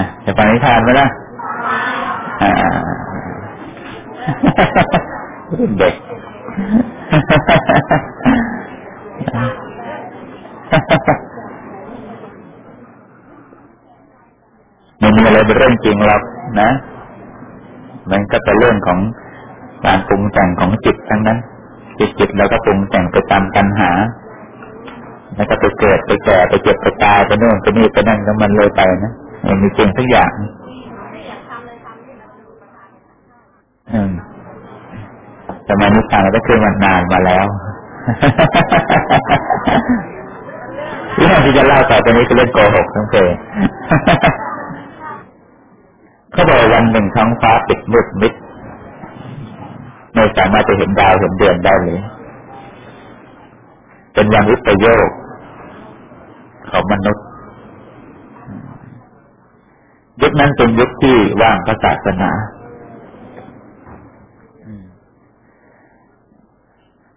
ะจะฟังนิทานไหมล่ะอ่าเด็กมันมีอะไรเป็นเรื่องจริงหรอกนะ มันก็เป็นเรื่องของการปรุงแต่งของจิตทั้งนั้น จิตจิตแล้วก็ปรุงแต่งไปตามกันหา แล้วก็ไปเกิดไปแก่ไปเจ็บไปตายไปโน่นไปนี่ไปนั่นก็มันเลยไปนะ มันมีจริงทุกอย่างอืมสมัยนิทานเราก็คือมันนานมาแล้วเรื่องที่จะเล่าต่อไปนี้คือเรื่องโกหกทั้งเพเขาบอกวันหนึ่งท้องฟ้าปิดมืดมิดไม่สามารถจะเห็นดาวเห็นเดือนได้เลยเป็นวันวิปโยคของมนุษย์ ยุคนั้นเป็นยุคที่ว่างพระศาสนา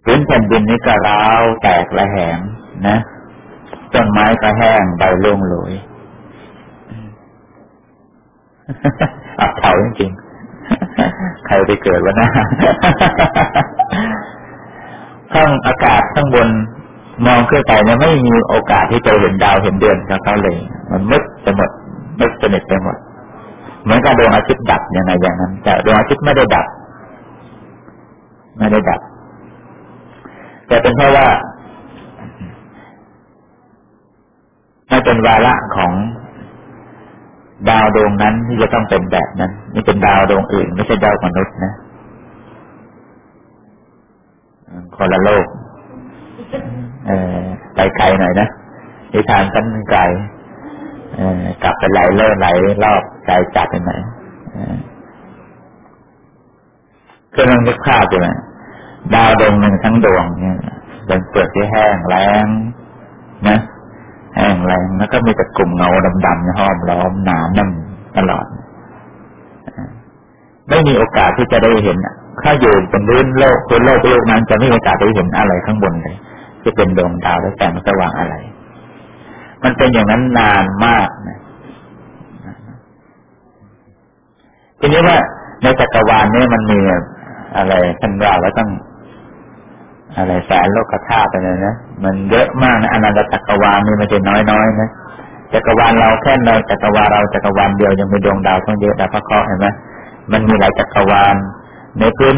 พื้นแผ่นดินนี้ก็ร้าวแตกระแหงนะต้นไม้ก็แห้งใบร่วงโรยอับเฉาจริงๆใครไปเกิดวะนะข้างอากาศข้างบนมองขึ้นไปเนี่ยไม่มีโอกาสที่จะเห็นดาวเห็นเดือนกับเขาเลย มันมืดไปหมด มืดสนิทไปหมดเหมือนกับดวงอาทิตย์ดับยังไงอย่างนั้น แต่ดวงอาทิตย์ไม่ได้ดับ ไม่ได้ดับ แต่เป็นเพราะว่าไม่เป็นวาระของดาวดวงนั้นที่จะต้องเป็นแบบนั้นนี่เป็นดาวดวงอื่น ไม่ใช่ดาวมนุษย์นะคนละโลก เออไปไกลหน่อยนะนิทานกันไกล กลับไปไหลเล่อไหลรอบใจจับไปไหนคือมันนึกภาพอยู่นะดาวดวงหนึ่งทั้งดวงเนี่ยเป็นเปลือกที่แห้งแล้งนะแห้งแรงแล้วก็มีแต่กลุ่มเงาดำๆห้อมล้อมหนาแน่นตลอดไม่มีโอกาสที่จะได้เห็นถ้าอยู่เป็นพื้นโลกพื้นโลกโลกนั้นจะไม่มีโอกาสได้เห็นอะไรข้างบนเลยจะเป็นดวงดาวและแสงสว่างอะไร มันเป็นอย่างนั้นนานมากนะทีนี้ว่าในจักรวาลนี้มันมีอะไรท่านว่าแล้วต้อง อะไรแสนโลกธาตุอะไรนะมันเยอะมากนะอนันตจักรวาลนี่ม่ใช่น้อยๆนะจักรวาลเราแค่ในจักรวาลเราจักรวาลเดียวยังมีดวงดาวทั้งเยอะแต่พระเคราะห์เห็นไหมมันมีหลายจักรวาล ในพื้น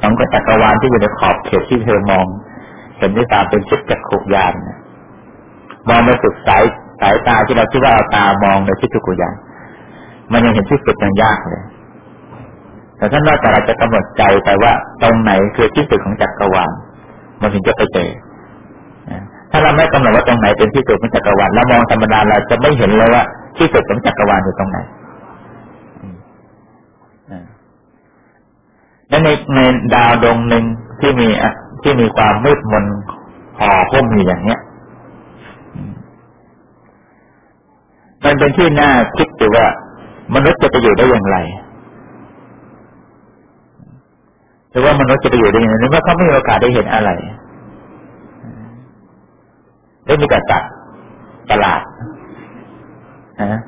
ของจักรวาลที่อยู่ในขอบเขตที่เธอมอง เห็นด้วยตาเป็นชุดจักรุยาน มองไม่สุดสายสายตาที่เราคิดว่าเอาตามองในที่จักรุยานมันยังเห็นที่สุดยังยากเลย แต่ท่านว่าแต่เราจะกำหนดใจไปว่าตรงไหนคือที่สุดของจักรวาลมันถึงจะไปเจอถ้าเราไม่กำหนดว่าตรงไหนเป็นที่สุดของจักรวาลแล้วมองธรรมดาเราจะไม่เห็นเลยว่าที่สุดของจักรวาลอยู่ตรงไหนและในในดาวดวงหนึ่งที่มีที่มีความมืดมนห่อหุ้มอยู่อย่างเนี้ย มันเป็นที่น่าคิดอยู่ว่ามนุษย์จะไปอยู่ได้อย่างไรหรือว่ามนุษย์จะไปอยู่ได้ยังไงนึกว่าเขาไม่มีโอกาสได้เห็นอะไรได้มีแต่ตัดประหลาดนะ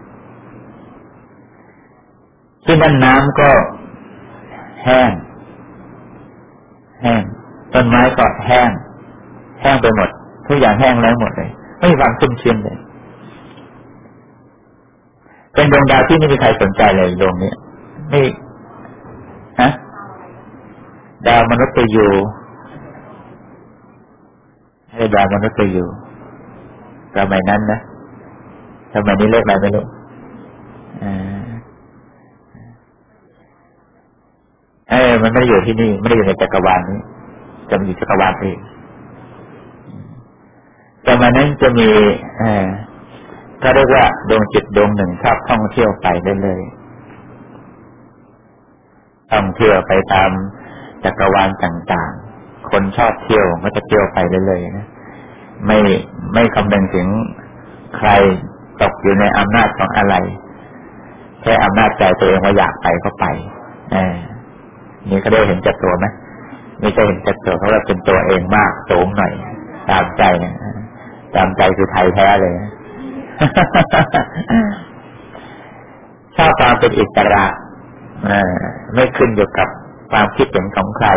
ที่นั่นน้ำก็แห้ง แห้ง ต้นไม้ก็แห้ง แห้งไปหมด ทุกอย่างแห้งแล้วหมดเลย ไม่มีความชุ่มชื้นเลย เป็นดวงดาวที่ไม่มีใครสนใจเลยดวงนี้ไม่ฮะดาวมนุษย์ไปอยู่ให้ดาวมนุษย์ไปอยู่สมัยนั้นนะสมัยนี้เลิกอะไรไม่รู้เออมันไม่ได้อยู่ที่นี่ไม่ได้อยู่ในจักรวาลนี้จะมีจักรวาลเองสมัยนั้นจะมี เออ ก็เรียกว่าดวงจิตดวงหนึ่งชอบท่องเที่ยวไปเรื่อยๆท่องเที่ยวไปตามจักรวาลต่างๆ คนชอบเที่ยวก็จะเที่ยวไปเรื่อยๆนะไม่ไม่คำนึงถึงใครตกอยู่ในอำนาจของอะไร แค่อำนาจใจตัวเองว่าอยากไปก็ไปอนี่เขาได้เห็นจัดตัวไหมไม่ใช่เห็นจัดตัวเขาว่าเป็นตัวเองมากสูงหน่อย ตามใจนะตามใจคือไทยแท้เลย ชอบความเป็นอิสระไม่ขึ้นอยู่กับความคิดเห็นของใคร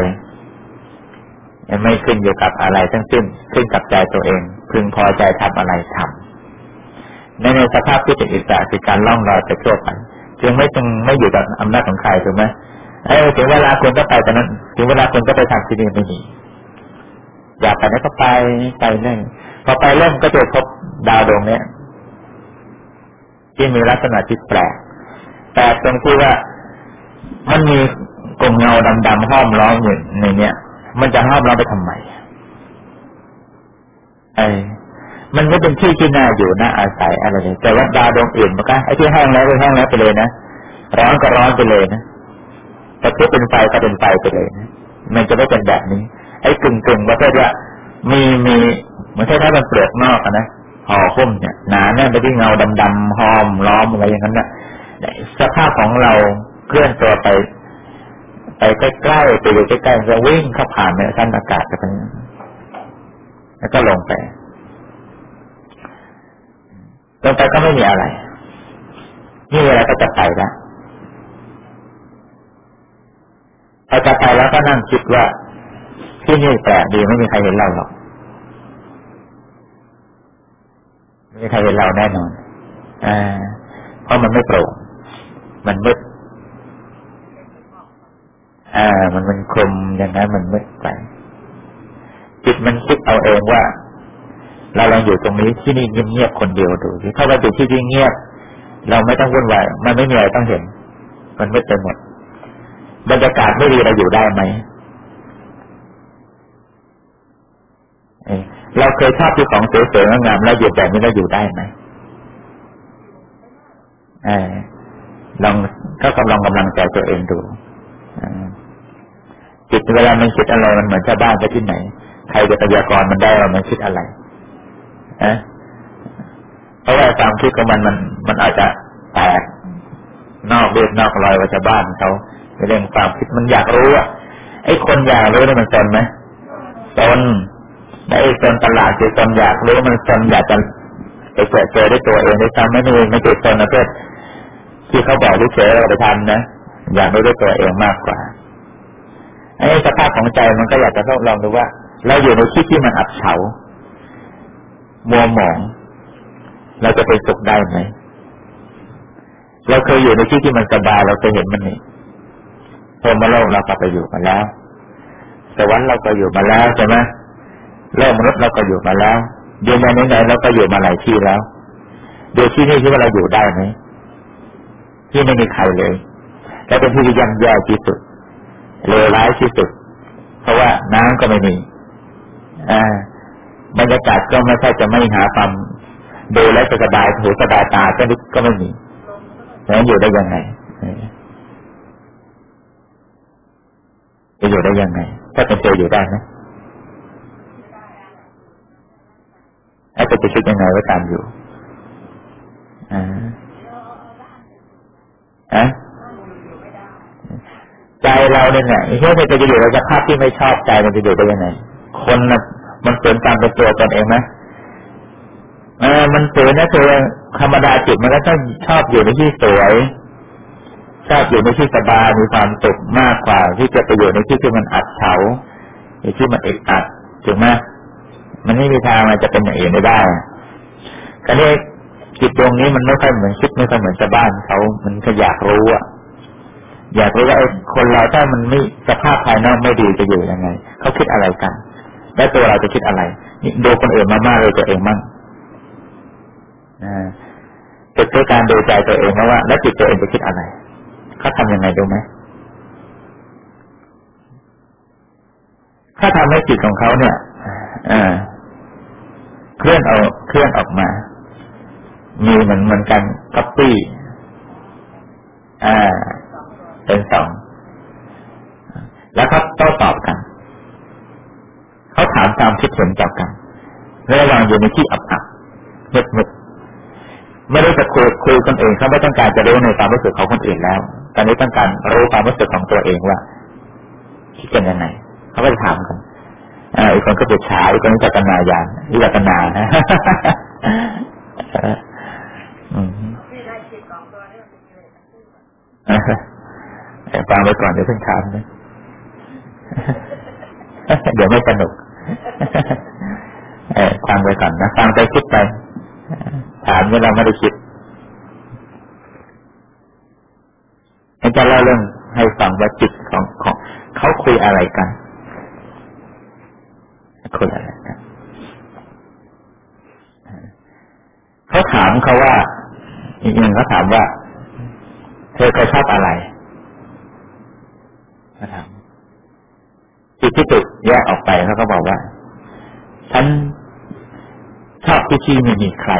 ไม่ขึ้นอยู่กับอะไรทั้งสิ้น ขึ้นกับใจตัวเอง พึงพอใจทำอะไรทำในในสภาพที่เป็นอิสระคือการล่องลอยไปทั่วไปจึงไม่จึงไม่อยู่กับอำนาจของใครถูกไหมเออถึงเวลาคนก็ไปแต่นั้น ถึงเวลาคนก็ไปทำที่นี่ไม่ดีอยากไปนั้นก็ไปไปเรื่อยพอไปเริ่มก็จะพบดาวดวงเนี้ย ที่มีลักษณะที่แปลกแต่ตรงที่ว่ามันมีกลมเงาดำๆห้อมล้อมอยู่ในเนี้ยมันจะห้อมล้อมไปทำไมไอ้มันไม่เป็นที่ที่น่าอยู่น่าอาศัยอะไรเลยแต่ว่าดาวดวงอื่นมันก็ไอ้ที่แห้งแล้วก็แห้งแล้วไปเลยนะร้อนก็ร้อนไปเลยนะแต่ที่เป็นไฟก็เป็นไฟไปเลยนะมันจะไม่เป็นแบบนี้ ไอ้กึ่งกึ่งประเภทว่ามีมีเหมือนถ้ามันเปลือกนอกนะ ห่อหุ้มเนี่ยหนาแน่นไปที่เงาดำๆห้อมล้อมอะไรอย่างนั้นเนะสภาพของเราเคลื่อนตัวไป ไปใกล้ๆไปอยู่ใกล้ๆจะวิ่งเข้าผ่านเนี่ยสั้นอากาศไปแล้วก็ลงไปลงไปก็ไม่มีอะไรนี่อะไรก็จะไปแล้วพอจะไปแล้วก็นั่งคิดว่าที่นี่แปลกดีไม่มีใครเห็นเราหรอก ไม่มีใครเห็นเราแน่นอนอ่าเพราะมันไม่โปร่งมันมืดอ่า มันมันคลุมอย่างนั้นมันมืดไปจิตมันคิดเอาเองว่า เราลองอยู่ตรงนี้ที่นี่เงียบๆคนเดียวดูถ้าเราอยู่ที่นี่เงียบเราไม่ต้องวุ่นวายมันไม่มีอะไรต้องเห็น มันมืดไปหมดบรรยากาศไม่ดีเราอยู่ได้ไหม เราเคยชอบที่ของสวยๆงามแล้วอยู่แบบนี้เราอยู่ได้ไหมอลองก็กำลังกำลังใจตัวเองดูจิตเวลามันคิดอะไรมันเหมือนชาวบ้านไปที่ไหน ใครจะพยากรณ์มันได้ว่ามันคิดอะไรนะเพราะว่าความคิดของมันมัน มันอาจจะแตกนอกเลือดนอกรอยว่าชาวบ้านเขาในเรื่องความคิดมันอยากรู้อะไอ้คนอยากรู้นี่มันตนไหมตน ไอ้ตนตลาดคือตนอยากรู้มันตนอยากจะไปเจอเจอด้วยตัวเองได้ซ้ำไม่ไม่ไม่เจอตนนะเพื่อที่เขาบอกเฉยเราไปทำนะอยากรู้ด้วยตัวเองมากกว่าไอ้สภาพของใจมันก็อยากจะทดลองดูว่า เราอยู่ในที่ที่มันอับเฉามัวหมอง เราจะไปสุขได้ไหมเราเคยอยู่ในที่ที่มันสบายเราเคยเห็นมันนี่พรมโลกเราก็ไปอยู่มาแล้วสวรรค์เราก็อยู่มาแล้วใช่ไหม โลกมนุษย์เราก็อยู่มาแล้วอยู่ในไหนๆเราก็อยู่มาหลายที่แล้วดูที่นี่ที่ว่าเราอยู่ได้ไหมที่ไม่มีใครเลยและเป็นที่ที่ย่ำแย่ที่สุดเลวร้ายที่สุด เพราะว่าน้ำก็ไม่มีอ่าบรรยากาศก็ไม่ใช่จะไม่หาความดูแลสบายหูสบายตาก็ก็ไม่มีแล้วอยู่ได้ยังไงจะอยู่ได้ยังไง ถ้าเป็นเจออยู่ได้ไหม ไอ้จะจะคิดยังไงว่าการอยู่อ่าอะใจเราเนี่ยเนี่ยเฮ้ยมันจะอยู่ในสภาพที่ไม่ชอบใจมันจะอยู่ได้ยังไง คนน่ะมันเสริมตามเป็นตัวตนเองไหมเออมันสวยนะเธอธรรมดาจิตมันก็ต้องชอบอยู่ในที่สวย ชอบอยู่ในที่สบายมีความสุขมากกว่าที่จะไปอยู่ในที่ที่มันอัดเฉาในที่มันเอกอัดถูกไหม มันไม่มีทางมันจะเป็นอย่างอื่นไม่ได้ก็นี้จิตดวงนี้มันไม่ค่อยเหมือนคิดไม่ค่อยเหมือนชาวบ้านเขา มันก็อยากรู้อะอยากรู้ว่าไอ้คนเราถ้ามันไม่สภาพภายนอกไม่ดีจะอยู่ยังไงเขาคิดอะไรกัน และตัวเราจะคิดอะไรนี่ดูคนอื่นมามากเลยตัวเองมั่งอ่าจะด้วยการดูใจตัวเองว่า แล้วจิตตัวเองจะคิดอะไรเขาทำยังไงดูไหมถ้าทำให้จิตของเขาเนี่ยอ่า เคลื่อนเอาเคลื่อนออกมา มีเหมือนเหมือนกันคัปปี้อ่า เป็นสองแล้วเขาโต้ตอบกัน เขาถามตามคิดเห็นต่อกันระหว่างอยู่ในที่อับอับมืดมืดไม่ได้จะคุยคุยคนอื่นเขาไม่ต้องการจะรู้ในความรู้สึกของคนอื่นแล้ว ตอนนี้ต้องการรู้ความรู้สึกของตัวเองว่าคิดกันยังไงเขาก็จะถามกัน อีกคนก็เปรึกษาอีกคนก็จะกันนายานวิจารณานะฟังไปก่อนเดี๋ยวเพิ่งถามนะเดี๋ยวไม่สนุกฟังไปก่อนนะฟังไปคิดไป ถามเมื่อเราไม่ได้คิดจะเล่าเรื่องให้ฟังว่าจิตของของเขาคุยอะไรกัน คุยอะไรเขาถามเขาว่า อีกหนึ่งเขาถามว่า เธอเคยชอบอะไรเขาถามจิตที่ถูกแยกออกไปเขาก็บอกว่า ฉันชอบที่ที่ไม่มีใคร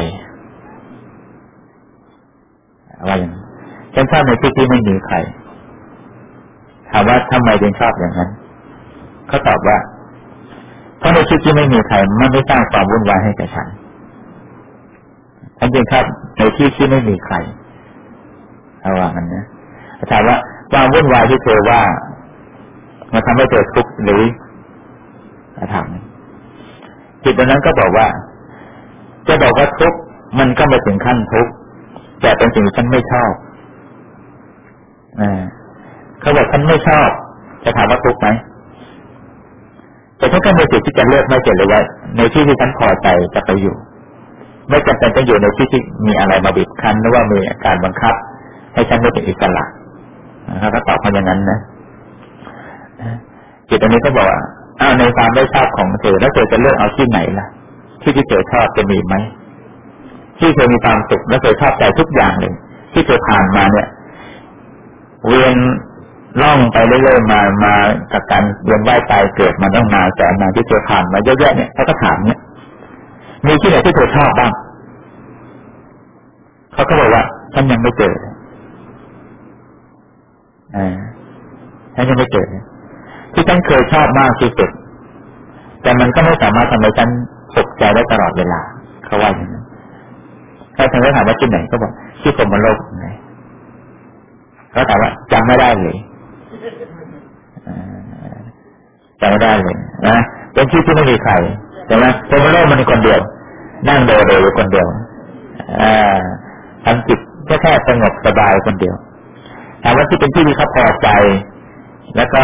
อะไรอย่างฉันชอบในที่ที่ไม่มีใครถามว่าทำไมถึงชอบอย่างนั้นเขาตอบว่า เพราะในที่ที่ไม่มีใครมันไม่สร้างความวุ่นวายให้แก่ฉันฉันจึงชอบในที่ที่ไม่มีใครเอาว่างันนะถามว่าความวุ่นวายที่เธอว่ามันทำให้เธอทุกข์หรือถามจิตตรงนั้นก็บอกว่า จะบอกว่าทุกข์มันก็ไม่ถึงขั้นทุกข์แต่เป็นสิ่งที่ฉันไม่ชอบเขาบอกฉันไม่ชอบ จะถามว่าทุกข์ไหม แต่ถ้าก็มีสิทธิ์ที่จะเลือกไม่เจ็ดเลยว่า ในที่ที่ฉันพอใจจะไปอยู่ ไม่จำเป็นต้องอยู่ในที่ที่มีอะไรมาบิดคั้นหรือว่ามีการบังคับ ให้ฉันไม่เป็นอิสระนะครับก็ตอบมาอย่างนั้นนะจิตอันนี้ก็บอกว่าอ้าวในความไม่ชอบของเธอแล้วเธอจะเลือกเอาที่ไหนล่ะ ที่ที่เธอชอบจะมีไหมที่เธอมีความสุขและเธอชอบใจทุกอย่างเลย ที่เธอผ่านมาเนี่ย เวียน ล่องไปเรื่อยๆมามากับการเวียนว่ายตายเกิดมาต้องมาแต่นานที่เธอผ่านมาเยอะแยะเนี่ยเขาก็ถามเนี่ยมีที่ไหนที่เธอชอบบ้างเขาก็บอกว่าฉันยังไม่เจออ่าฉันยังไม่เจอที่ฉันเคยชอบมากที่สุด แต่มันก็ไม่สามารถทำให้ฉันสุขใจได้ตลอดเวลาเขาว่าอย่างนั้นถ้าทางถามว่าที่ไหนก็บอกที่ผมมาโลกไหนเขาถามว่าจำไม่ได้เลย จำไม่ได้เลยนะเป็นที่ที่ไม่มีใครใช่ไหมผมมาโลกมันคนเดียว นั่งโดดอยู่คนเดียวอ่าทำจิตแค่แค่สงบสบายคนเดียวถามว่าที่เป็นที่ที่เขาพอใจ แล้วก็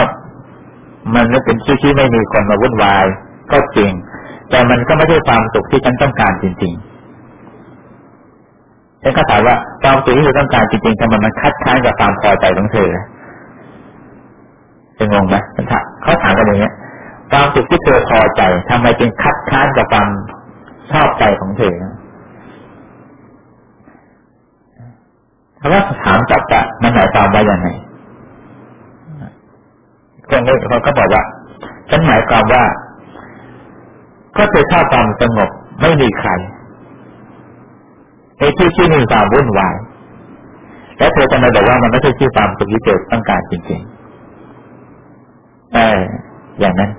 มันไม่เป็นที่ที่ไม่มีคนมาวุ่นวาย ก็จริง แต่มันก็ไม่ใช่ความสุขที่ฉันต้องการจริงๆฉันก็ถามว่าความสุขที่เธอต้องการจริงๆทำไมมันคัดค้านกับความพอใจของเธอจะงงไหม เขาถามกันอย่างเงี้ยความสุขที่เธอพอใจทำไมจึงคัดค้านกับความชอบใจของเธอคำว่าถามจับจะมันหมายความว่าอย่างไรคนนี้เขาก็บอกว่าฉันหมายความว่า ก็เธอชอบความสงบไม่มีใครในที่ที่มีความวุ่นวายและเธอจะมาบอกว่ามันไม่ใช่ที่ความสุขที่เธอต้องการจริงๆ เอออย่างนั้น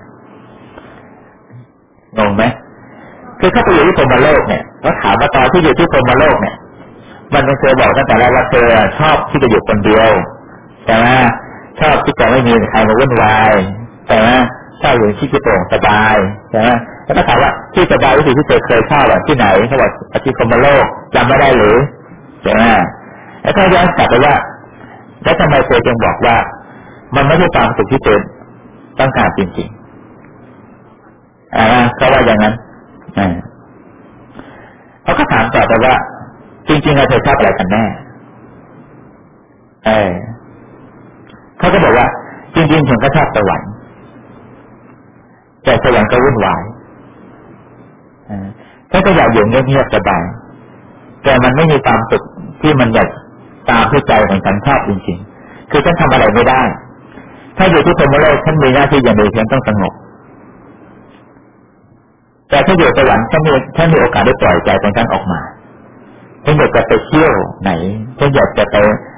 งงไหมคือถ้าไปอยู่ที่พรมโลกเนี่ยเขาถามว่าตอนที่อยู่ที่พรมโลกเนี่ย มันเคยบอกตั้งแต่แรกว่าเธอชอบที่จะอยู่คนเดียวใช่ไหมชอบที่จะไม่มีใครมาวุ่นวายใช่ไหมชอบอยู่ที่ที่โปร่งสบายใช่ไหมแล้วก็ถามว่าที่สบายที่สุดที่เธอเคยชอบแบบที่ไหนเขาบอกที่พรมโลกจำไม่ได้หรือใช่ไหมแล้วก็ย้อนกลับไปว่าแล้วทำไมเธอจึงบอกว่า มันไม่ใช่ความสุขที่เธอ ต้องการจริงๆอ่าเขาว่าอย่างนั้นเขาก็ถามต่อไปว่า จริงๆเราเธอชอบอะไรกันแน่เออเขาก็บอกว่า จริงๆฉันก็ชอบสวรรค์แต่สวรรค์ก็วุ่นวายฉันก็อยากอยู่เงียบๆสบายแต่มันไม่มีความสุขที่มันอยากตามที่ใจของฉันชอบจริงๆ คือฉันทำอะไรไม่ได้ ถ้าอยู่ที่พรมโลกฉันมีหน้าที่อย่างเดียวฉันต้องสงบแต่ถ้าอยู่สวรรค์ฉันมีฉันมีโอกาสได้ปล่อยใจของฉันออกมาฉันอยากจะไปเที่ยวไหนฉันอยากจะไป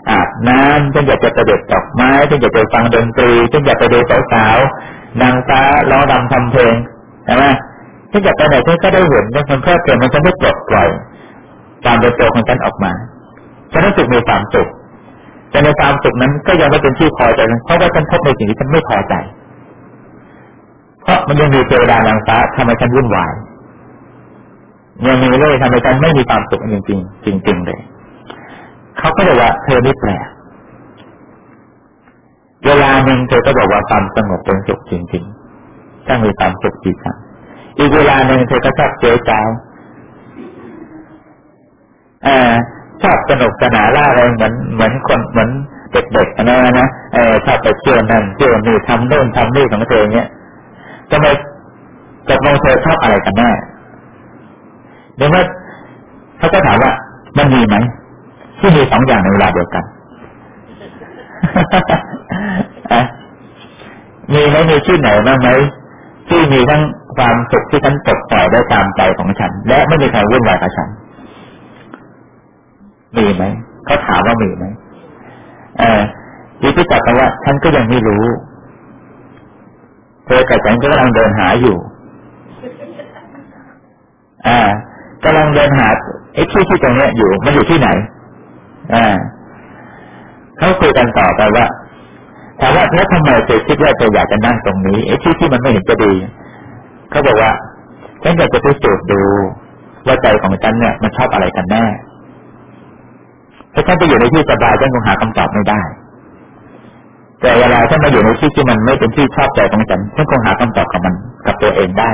อาบน้ำฉันอยากจะไปเด็ดดอกไม้ฉันอยากจะฟังดนตรีฉันอยากไปดูสาวๆนางฟ้าร้องรำทำเพลงใช่ไหมฉันอยากไปไหนฉันก็ได้เห็นฉันเพลิดเพลินมันฉันได้ปลดปล่อยความเป็นตัวของฉันออกมาฉันรู้สึกมีความสุข แต่ในความสุขนั้นก็ยังไม่เป็นที่พอใจเพราะว่าฉันพบในสิ่งที่ฉันไม่พอใจ เพราะมันยังมีเทวดานางฟ้าทำให้ฉันวุ่นวายยังมีเลยทำให้ฉันไม่มีความสุขจริงจริงจริงๆเลยเขาก็เลยว่าเธอไม่แปลกเวลาหนึ่งเธอก็บอกว่าความสงบเป็นสุขจริงๆถ้ามีความสุขจริงอีกเวลาหนึ่งเธอก็ชอบเจ๊จ้าอ่า ชอบสนุกสนานล่าเริงเหมือนเหมือนคนเหมือนเด็กๆนะนะเออชอบไปเที่ยวนั่นเที่ยวนี่ทำโน่นทำนี่ของเธอเนี้ยจะไมตกลงเธอชอบอะไรกันแน่เดี๋ยวว่าเขาจะถามว่ามันมีไหมที่มีสองอย่างในเวลาเดียวกันมีไหมมีที่ไหนบ้างไหมที่มีทั้งความสุขที่ฉันตกปล่อยได้ตามใจของฉัน และไม่มีใครวุ่นวายกับฉัน มีไหมเขาถามว่ามีไหมเออยิที่ตอบว่าฉันก็ยังไม่รู้ เธอกับฉันก็กำลังเดินหาอยู่ อ่ากำลังเดินหาไอ้ที่ที่ตรงเนี้ยอยู่ มันอยู่ที่ไหน อ่าเขาคุยกันต่อไปว่าถามว่าแล้วทำไมเธอคิดว่าเธออยากจะนั่งตรงนี้ไอ้ที่ที่มันไม่เห็นจะดีเขาบอกว่าฉันอยากจะพิสูจน์ดูว่าใจของฉันเนี่ยมันชอบอะไรกันแน่ ถ้าฉันไปอยู่ในที่สบายฉันคงหาคำตอบไม่ได้ แต่เวลาฉันมาอยู่ในที่ที่มันไม่เป็นที่ชอบใจของฉันฉันคงหาคำตอบกับมันกับตัวเองได้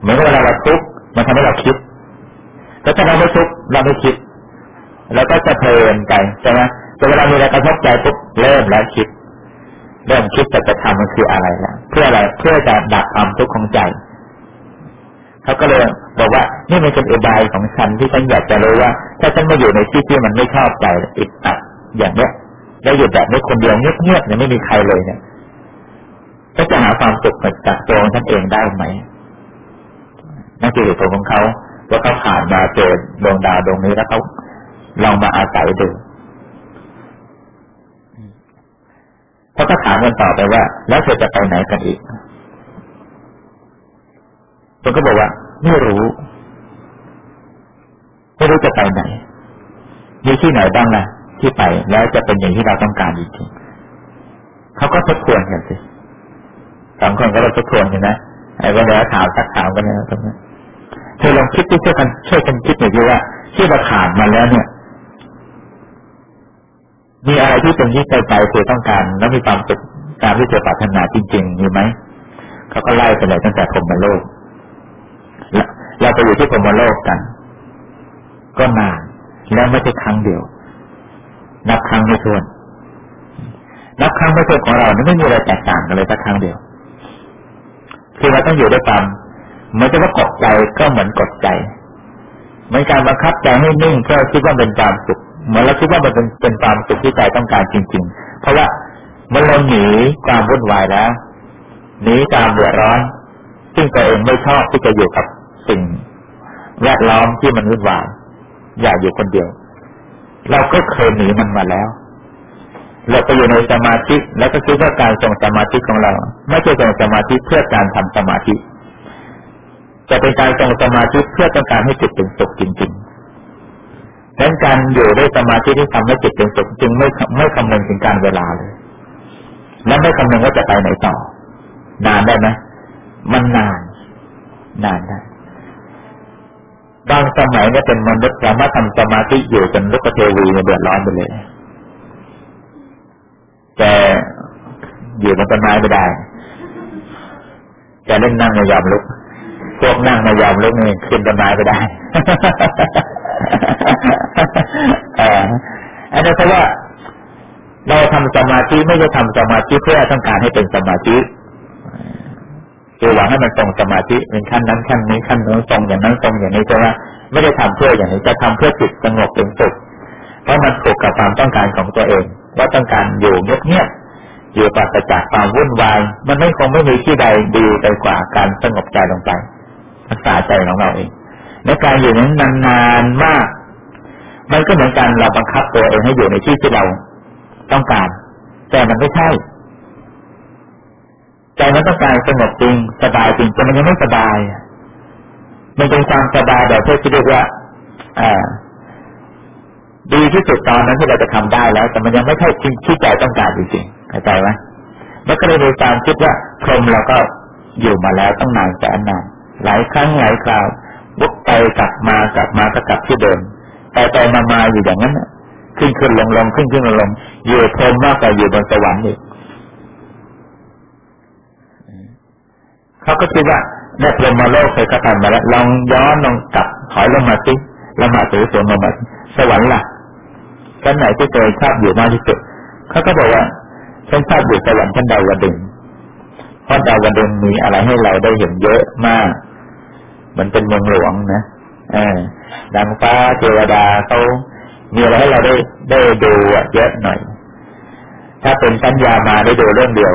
เหมือนเวลาเราทุกข์มันทำให้เราคิดแต่ถ้าเราไม่ทุกข์เราไม่คิดเราก็จะเพลินใจใช่ไหมแต่เวลามีอะไรกระทบใจปุ๊บเริ่มแล้วคิด เริ่มคิดแต่จะทำมันคืออะไรแล้วเพื่ออะไรเพื่อจะดับความทุกข์ของใจ เขาก็เลยบอกว่านี่มันเป็นอุบายของฉันที่ฉันอยากจะรู้ว่า ถ้าฉันมาอยู่ในที่ที่มันไม่ชอบใจอิดอัดอย่างเนี้ยแล้วอยู่แบบนี้คนเดียวเงียบๆเนี่ยไม่มีใครเลยเนี่ยก็จะหาความสุขจากตัวของฉันเองได้ไหมนั่นคือเหตุผลของเขาว่าเขาผ่านมาเจอดวงดาวดวงนี้แล้วเขาลองมาอาศัยดูเขาก็ถามกันต่อไปว่า แล้วเธอจะไปไหนกันอีก คนก็บอกว่าไม่รู้ไม่รู้จะไปไหนมีที่ไหนบ้างล่ะที่ไปแล้วจะเป็นอย่างที่เราต้องการจริงๆเขาก็ทบทวนกันสิสองคนก็เราทบทวนกันนะไอ้ก็แล้วถามสักถามกันนะตรงนี้เธอลองคิดที่ช่วยกันช่วยกันคิดหน่อยดีว่าที่เราผ่านมาแล้วเนี่ย มีอะไรที่เป็นยิ่ใจใจเธอต้องการ แล้วมีความสุขตามที่เธอปรารถนาจริง ๆ มีไหมเขาก็ไล่ไปเลยตั้งแต่พรมโลก เราไปอยู่ที่พรมโลกกัน ก็นานแล้วไม่ใช่ครั้งเดียว นับครั้งไม่ถ้วน นับครั้งไม่ถ้วนของเรานี่ไม่มีอะไรแตกต่างกันเลยสักครั้งเดียว คือเราต้องอยู่ด้วยกันเหมือนจะว่ากดใจก็เหมือนกดใจเหมือนการบังคับใจให้นิ่งเพื่อคิดว่าเป็นความสุขเหมือนเราคิดว่ามันเป็นเป็นความสุขที่ใจต้องการจริง ๆ เพราะว่ามันเราหนีความวุ่นวายแล้วหนีความเดือดร้อน ซึ่งตัวเองไม่ชอบที่จะอยู่กับ สิ่งแวดล้อมที่มันวุ่นวายอยากอยู่คนเดียว เราก็เคยหนีมันมาแล้ว เราไปอยู่ในสมาธิแล้วก็คิดว่าการส่งสมาธิของเรา ไม่ใช่ส่งสมาธิเพื่อการทำสมาธิจะเป็นการส่งสมาธิเพื่อต้องการให้จิตเป็นสุขจริงๆดังการอยู่ด้วยสมาธิที่ทำให้จิตเป็นสุขจึงไม่ไม่คำนึงถึงการเวลาเลย และไม่คำนึงว่าจะไปไหนต่อ นานได้ไหมมันนาน นานได้ บางสมัยเนี่ยเป็นมนุษย์สามารถทำสมาธิอยู่จนลุกเทวีเนี่ยเดือดร้อนไปเลย แต่อยู่บนต้นไม้ไม่ได้จะเล่นนั่งไม่ยอมลุก พวกนั่งไม่ยอมลุกนี่ขึ้นต้นไม้ไม่ได้อันนี้เพราะว่าเราทำสมาธิไม่ได้ทำสมาธิเพื่อต้องการให้เป็นสมาธิ คือหวังให้มันตรงสมาธิเป็นขั้นนั้นขั้นนี้ขั้นนู้นตรงอย่างนั้นตรงอย่างนี้ใช่ไหมไม่ได้ทำเพื่ออย่างนี้จะทำเพื่อจิตสงบเป็นสุขเพราะมันถูกกับความต้องการของตัวเองว่าต้องการอยู่เงียบๆอยู่ปราศจากความวุ่นวาย มันไม่คงไม่มีที่ใดดีไปกว่าการสงบใจลงไปรักษาใจของเราเองในการอยู่นั้นนานๆมาก มันก็เหมือนกันเราบังคับตัวเองให้อยู่ในที่ที่เราต้องการ แต่มันไม่ใช่ ใจมันต้องการสงบจริงสบายจริงแต่มันยังไม่สบายมันเป็นความสบายแบบที่เรียกว่าอ่าดีที่สุดตอนนั้นที่เราจะทำได้แล้ว แต่มันยังไม่ใช่จริงที่ใจต้องการจริงๆเข้าใจไหมมันก็เลยมีการคิดว่าพรมเราก็อยู่มาแล้วตั้งนานแสนนานหลายครั้งหลายคราววกไปกลับมากลับมาก็กลับที่เดิมไปไปมามาอยู่อย่างนั้นขึ้นขึ้นลงลงขึ้นขึ้นลงลงอยู่พรมมากกว่าอยู่บนสวรรค์อีก เขาก็คิดว่าเนี่ยพรหมโลกเคยกระทำมาแล้วลองย้อนลองกลับถอยลงมาสิละมาสูสวงลงมาสวรรค์ล่ะชั้นไหนที่เคยชอบอยู่มากที่สุดเขาก็บอกว่าฉันชอบอยู่สวรรค์ชั้นดาวดึงเพราะดาวดึงมีอะไรให้เราได้เห็นเยอะมาก มันเป็นเมืองหลวงนะอดังฟ้าเทวดาเขามีอะไรให้เราได้ได้ดูเยอะหน่อย ถ้าเป็นสัญญามาได้ดูเรื่องเดียว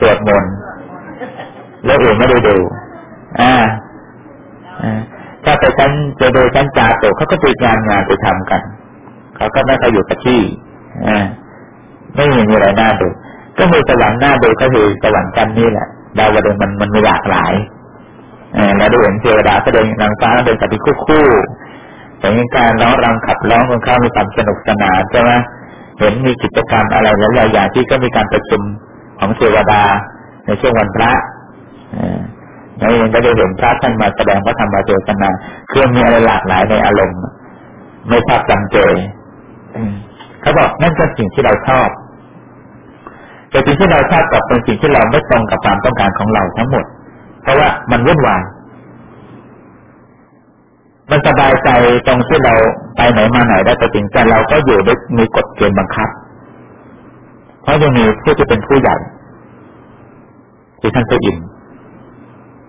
สวดมนต์ เรื่องอื่นไม่ได้ดู อ่าถ้าไปชั้นจะดูชั้นจาโตเขาก็ไปงานงานไปทำกัน เขาก็ไม่ไปอยู่กับที่อ่าไม่มีอะไรน่าดู ก็มีสวรรค์น่าดูก็คือสวรรค์ชั้นนี้แหละ ดาวดึงมันมันมีหลากหลายเราได้เห็นเทวดาแสดงนางฟ้าเดินกับที่คู่คู่แต่ยังการร้องรำขับร้องของเขามีความสนุกสนานใช่ไหมเห็นมีกิจกรรมอะไรหลายอย่างที่ก็มีการประชุมของเทวดาในช่วงวันพระ เราเองก็ได้เห็นพระท่านมาแสดงพระธรรมเทศนาคือมีอะไรหลากหลายในอารมณ์ ไม่ชอบจำเจเขาบอกนั่นก็สิ่งที่เราชอบ แต่สิ่งที่เราชอบกับเป็นสิ่งที่เราไม่ตรงกับความต้องการของเราทั้งหมด เพราะว่ามันวุ่นวายมันสบายใจตรงที่เราไปไหนมาไหนได้แต่จริงแต่เราก็อยู่ด้วยมีกฎเกณฑ์บังคับ เพราะยังมีผู้จะเป็นผู้ใหญ่ที่ท่านจะอิน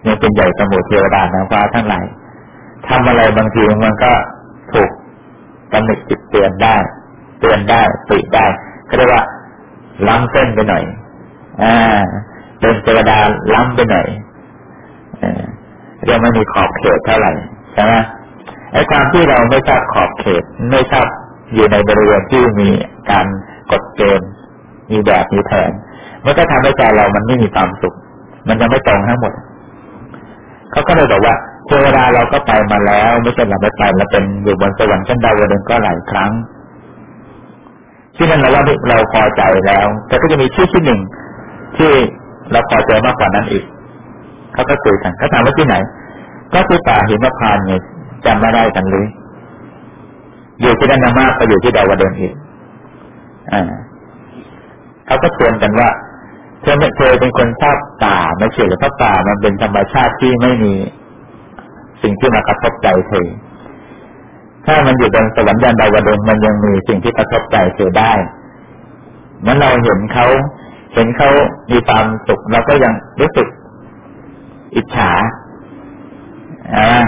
ยังเป็นใหญ่สมุทรเทวดานางฟ้าทั้งหลายทำอะไรบางทีมันก็ถูกตำหนิจิตเตือนได้ เตือนได้ติได้ก็เรียกว่าล้ำเส้นไปหน่อย อ่าเป็นเทวดาล้ำไปหน่อยเรียกไม่มีขอบเขตเท่าไหร่ใช่ไหมไอ้ความที่เราไม่ทราบขอบเขตไม่ทราบอยู่ในบริเวณที่มีการกฎเกณฑ์มีแบบมีแผนมันก็ทำให้ใจเรามันไม่มีความสุข มันจะไม่ตรงทั้งหมด เขาก็เลยบอกว่าเทวดาเราก็ไปมาแล้วไม่ใช่เราไม่ไปเราเป็นอยู่บนสวรรค์ชั้นดาวดึงก็หลายครั้งที่นั่นเราว่าเราพอใจแล้ว แต่ก็จะมีชื่อที่หนึ่งที่เราพอใจมากกว่านั้นอีกเขาก็คุยกันเขาถามว่าที่ไหน ก็ที่ป่าหิมพานไงจำไม่ได้กันเลยอยู่ที่นั่นมากก็อยู่ที่ดาวดึงอีกอ่าเขาก็ชวนกันว่า เธอไม่เคยเป็นคนชอบป่าไม่เชื่อเพราะป่ามันเป็นธรรมชาติที่ไม่มี สิ่งที่มากระทบใจเธอถ้ามันอยู่บนสวรรค์ยันดาวดึงมันยังมีสิ่งที่กระทบใจเธอได้เมื่อเราเห็นเขาเห็นเขามีความสุขเราก็ยังรู้สึกอิจฉาอ่า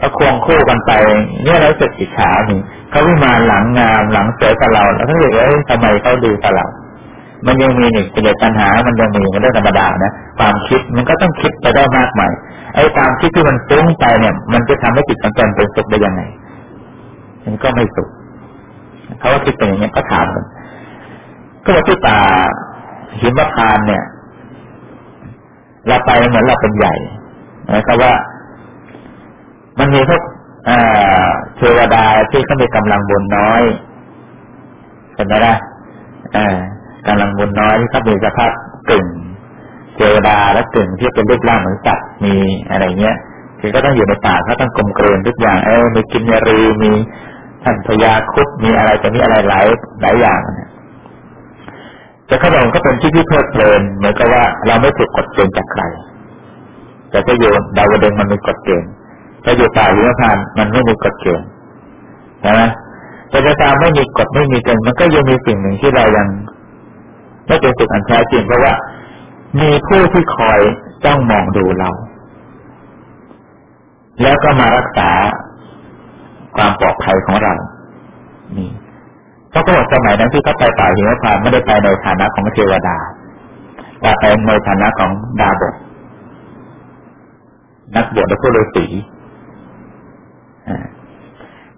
ก็ควงคู่กันไป เนี่ยเราสึกอิจฉานี่เขาวิมาหลังงามหลังสวยกับเราแล้วก็เลยเอ้ยทำไมเขาดูกับเรา มันยังมีนี่กิเลสปัญหา มันยังมีมันเรื่องธรรมดานะความคิดมันก็ต้องคิดไปได้มากมายไอ้ความคิดที่มันฟุ้งไปเนี่ย มันจะทำให้จิตมันเป็นสุขได้ยังไงมันก็ไม่สุขเขาว่าคิดเป็นอย่างนี้ก็ถามกันก็ว่าที่ตาหิมพานเนี่ยเราไปเหมือนเราเป็นใหญ่นะครับว่า มันมีพวกเทวดาที่เขามีกำลังบุญน้อยเห็นไหมล่ะ กำลังบุญน้อยที่เขามีสภาพกึ่งเทวดาและกึ่งที่เป็นรูปร่างเหมือนสัตว์มีอะไรเงี้ยคือก็ต้องอยู่ในป่าเขาต้องกลมเกลียนทุกอย่างเออมีกินยารีมีท่านพญาคุดมีอะไรจะมีอะไรหลายหลายอย่างเนี่ยแต่ขาบอกก็เป็นที่ที่เพลิดเพลินเหมือนกับว่าเราไม่ถูกกดเกณฑ์จากใคร แต่ถ้าอยู่ดาวดึงมันมีกฎเกณฑ์ถ้าอยู่ป่าหิมพานมันไม่มีกฎเกณฑ์นะแต่ถ้าตามไม่มีกฎไม่มีเกณฑ์มันก็ยังมีสิ่งหนึ่งที่เรายัง ไม่เป็นสุขอันแท้จริงเพราะว่า มีผู้ที่คอยจ้องมองดูเรา แล้วก็มารักษาความปลอดภัยของเรา นี่เขาก็บอกสมัยนั้นที่เขาไปป่าหิมพานไม่ได้ไปในฐานะของเทวดาแต่ไปในฐานะของดาบทนักบวชและผู้ฤาษี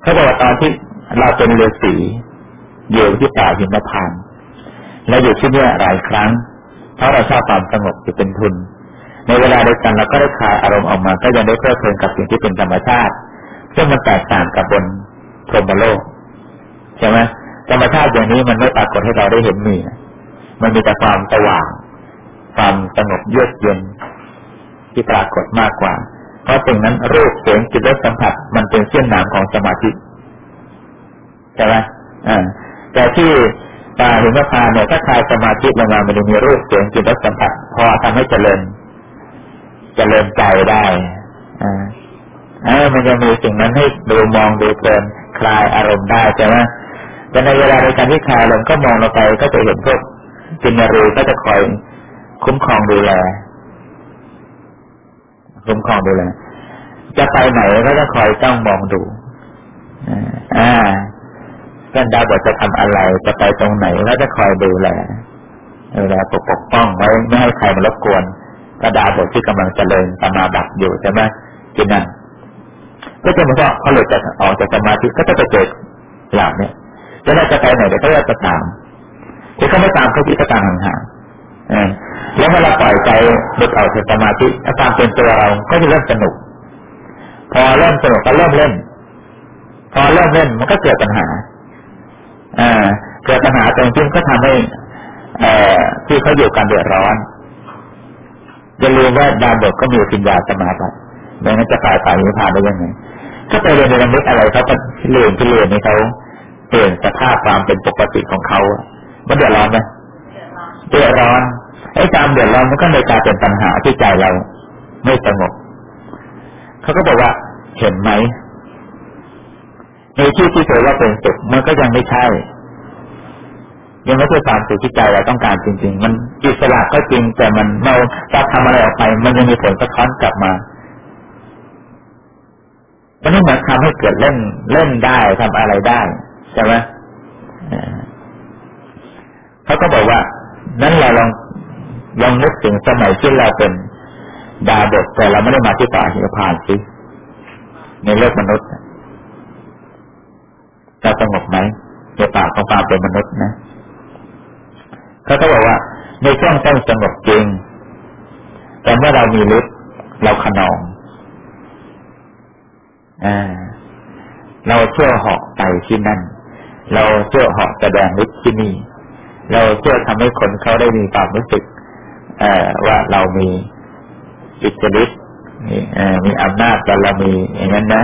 เขาบอกว่าตอนที่เราเป็นฤาษีอยู่ที่ป่าหิมพาน และอยู่ที่นี่หลายครั้ง เพราะเราชอบความสงบอยู่เป็นทุน ในเวลาเดียวกันเราก็ได้คลายอารมณ์ออกมา ก็ยังได้เพลิดเพลินกับสิ่งที่เป็นธรรมชาติ ซึ่งมันแตกต่างกับบนพรหมโลกใช่ไหมธรรมชาติอย่างนี้มันไม่ปรากฏให้เราได้เห็นมีมันมีแต่ความสว่าง ความสงบเยือกเย็นที่ปรากฏมากกว่า เพราะสิ่งนั้นรูปเสียงจิตรสสัมผัส มันเป็นเส้นหนามของสมาธิใช่ไหมอ่าแต่ที่ ตาเห็นว่าพาเนี่ยถ้าคลายสมาธิลงมามันจะมีรูปเสียงจิตรสสัมผัสพอทำให้เจริญ เจริ่มใจได้อ่าเออมันจะมีสิ่งนั้นให้ดูมองดูเพลินคลายอารมณ์ได้ใช่ไหมแต่ในเวลาในการที่คลายอารมณ์ก็มองลงไปก็จะเห็นพวกจินรีก็จะคอยคุ้มครองดูแลคุ้มครองดูแลจะไปไหนก็จะคอยจ้องมองดูอ่า ท่านดาวบทจะทำอะไรจะไปตรงไหนก็จะคอยดูแลดูแลปกปกป้องไว้ไม่ให้ใครมารบกวนก็ดาวบทที่กำลังเจริญสมาบัติอยู่ใช่ไหมที่นั่นก็จะมันก็เขาเลยจะออกจากสมาธิก็จะไปเจอหลับเนี่ยแล้วเราจะไปไหนเดี๋ยวเขาจะตามถ้าเขาไม่ตามเขาที่จะตามห่างๆแล้วเมื่อเราปล่อยใจหลุดออกจากสมาธิตามเป็นตัวเราก็จะเริ่มสนุก พอเริ่มสนุกก็เริ่มเล่น พอเริ่มเล่นมันก็เกิดปัญหา เกิดปัญหาจริงๆก็ทำให้เอ่อที่เขาอยู่กันเดือดร้อนอย่าลืมว่าดาวบทก็มีปัญญาสมาบัติไม่งั้นจะตายตายนิพพานได้ยังไงถ้าไปเรียนในนิมิตอะไรเขาก็เรียนที่เรียนในเขาเปลี่ยนสภาพความเป็นปกติของเขามันเดือดร้อนไหมเดือดร้อนไอ้ความเดือดร้อนมันก็เลยกลายเป็นปัญหาที่ใจเราไม่สงบเขาก็บอกว่าเห็นไหม ในที่ที่เธอว่าเป็นสุขมันก็ยังไม่ใช่ ยังไม่ใช่ความสุขที่ใจเราต้องการจริง ๆ มันอิสระก็จริง แต่มันเราจะทำอะไรออกไป มันยังมีผลสะท้อนกลับมามันไม่เหมือนทำให้เกิดเล่นเล่นได้ทำอะไรได้ใช่ไหมเขาก็บอกว่า นั้นเราลองลองนึกถึงสมัยที่เราเป็นดาบทแต่เราไม่ได้มาที่ป่าหิมพานสิในโลกมนุษย์ จะสงบไหมในป่าของความเป็นมนุษย์นะเขาก็บอกว่า ในช่วงต้นสงบจริง แต่เมื่อเรามีฤทธิ์เราขนองเราเชื่อเหาะไปที่นั่น เราเชื่อเหาะแสดงฤทธิ์ที่นี่ เราเชื่อทำให้คนเขาได้มีความรู้สึกว่าเรามีอิทธิฤทธิ์มีอำนาจบารามีอย่างนั้นนะ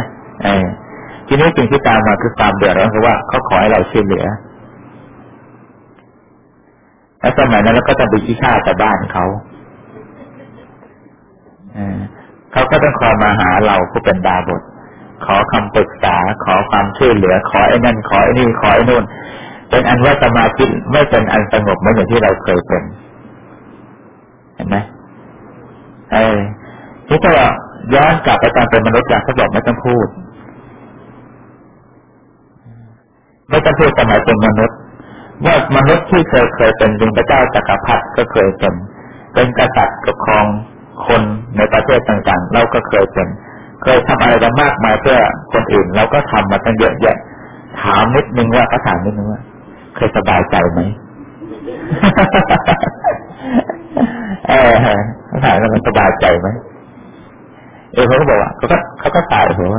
ทีนี้สิ่งที่ตามมาคือความเดือดร้อนคือว่าเขาขอให้เราช่วยเหลือแล้วสมัยนั้นเราก็จะไปอิชาชาวบ้านเขาเขาก็ต้องคอยมาหาเราผู้เป็นดาบท ขอคำปรึกษาขอความช่วยเหลือ ขอไอ้นั่นขอไอ้นี่ขอไอ้นู่น เป็นอันว่าสมาธิไม่เป็นอันสงบเหมือนอย่างที่เราเคยเป็น เห็นไหมเออที่ถ้าย้อนกลับไปตอนเป็นมนุษย์อยางเขาบอกไม่ต้องพูด ไม่ต้องพูดสมัยเป็นมนุษย์ ว่ามนุษย์ที่เคยเคยเป็นพระเจ้าจักรพรรดิก็เคยเป็น เป็นกษัตริย์ปกครองคนในประเทศต่างๆ เราก็เคยเป็น เคยทำอะไรกันมากมายเพื่อคนอื่น เราก็ทำมาตั้งเยอะแยะ ถามนิดนึงว่าก็ถามนิดนึงว่า เคยสบายใจไหมเออเขาถามว่ามันสบายใจไหมเออเขาก็บอกว่าเขาก็เขาก็ตายหัว